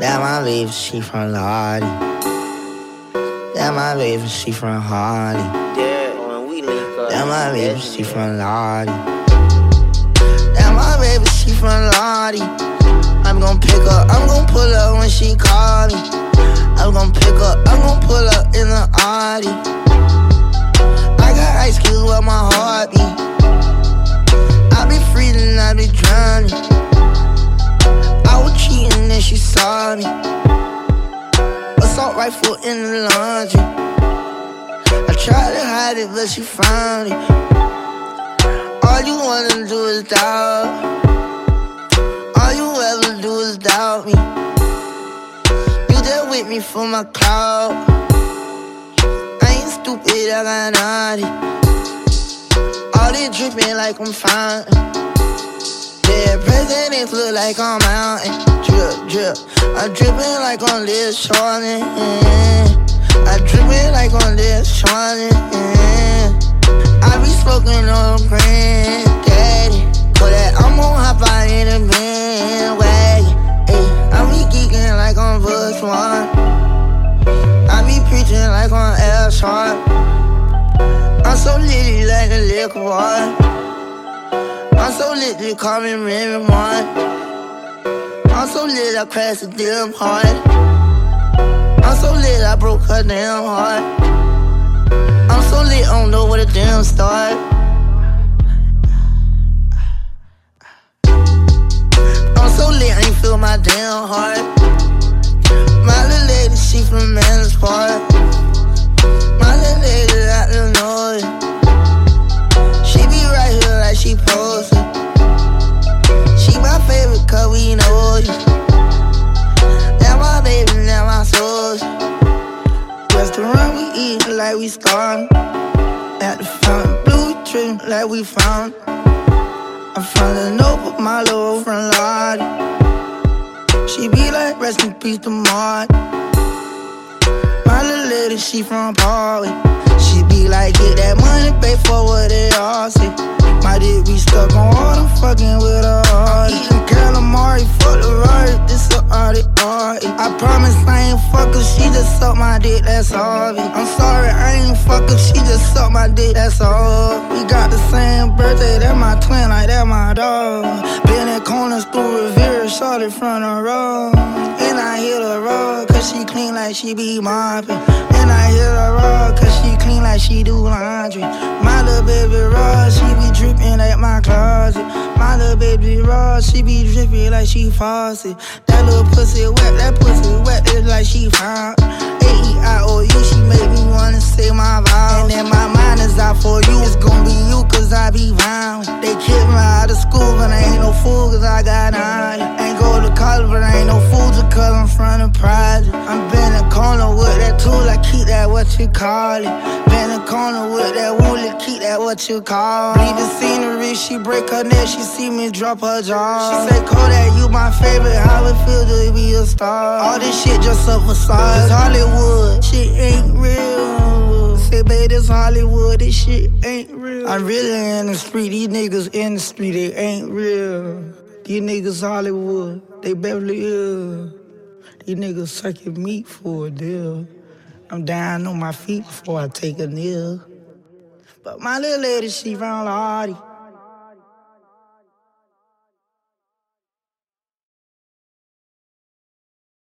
That my baby, she from Lottie. That my baby, she from Hardy. Yeah, when we link up. That my baby, she from Lottie. That my baby, she from Lottie. I'm gon' pick up, I'm gon' pull up when she call me. I'm gon' pick up, I'm gon' pull up in the Audi. Saw me. Assault rifle in the laundry. I tried to hide it, but she found it. All you wanna do is doubt. All you ever do is doubt me. You just with me for my clout. I ain't stupid, I got naughty. All this dripping like I'm fine. Yeah, presidents look like I'm mountain. Drip, drip. I'm dripping like on this Charlie. I dripping like on this Charlie. I be smoking on granddaddy. For that, I'm gon' hop out in a bandwagon. Ay, I be geeking like on Bush One. I be preaching like on L Sharp. I'm so litty like a liquor. I'm so lit, they call me Remy Martin. I'm so lit, I crashed a damn heart. I'm so lit, I broke her damn heart. I'm so lit, I don't know where to damn start. I'm so lit, I ain't feel my damn heart. My little lady, she from Man's Park. Like we starving. At the fountain, blue tripping like we found. I found a note with my little friend Lottie. She be like, rest in peace to Marty. My little lady, she from Parkway. She be like, get that money, pay for I promise I ain't fuck her, she just suck my dick, that's all. I'm sorry, I ain't fuck her, she just suck my dick, that's all. We got the same birthday, that my twin, like that my dog. Been in corners through Rivera, Charlotte from the road. And I hit her raw, cause she clean like she be mopping. And I hit her raw, cause clean like she do laundry. My little baby raw, she be dripping like my closet. My little baby raw, she be dripping like she faucet. That little pussy wet, that pussy wet, it's like she found. A-E-I-O-U, she make me wanna say my vows. And then my mind is out for you, it's gonna be you, cause I be bound. They kicked me out of school, but I ain't no fool, cause I got nine. Ain't go to college, but I ain't no fool, cause I'm from what you call it. Been a corner with that woolly, keep that what you call. The scenery, she break her neck, she see me drop her jaw. She say, Kodak, you my favorite, how it feel to be a star. All this shit just a facade. It's Hollywood, shit ain't real. Say, babe, this Hollywood, this shit ain't real. I'm really in the street, these niggas in the street, they ain't real. These niggas Hollywood, they Beverly Hills. These niggas sucking meat for a deal. I'm down on my feet before I take a kneel. But my little lady, she from Lottie.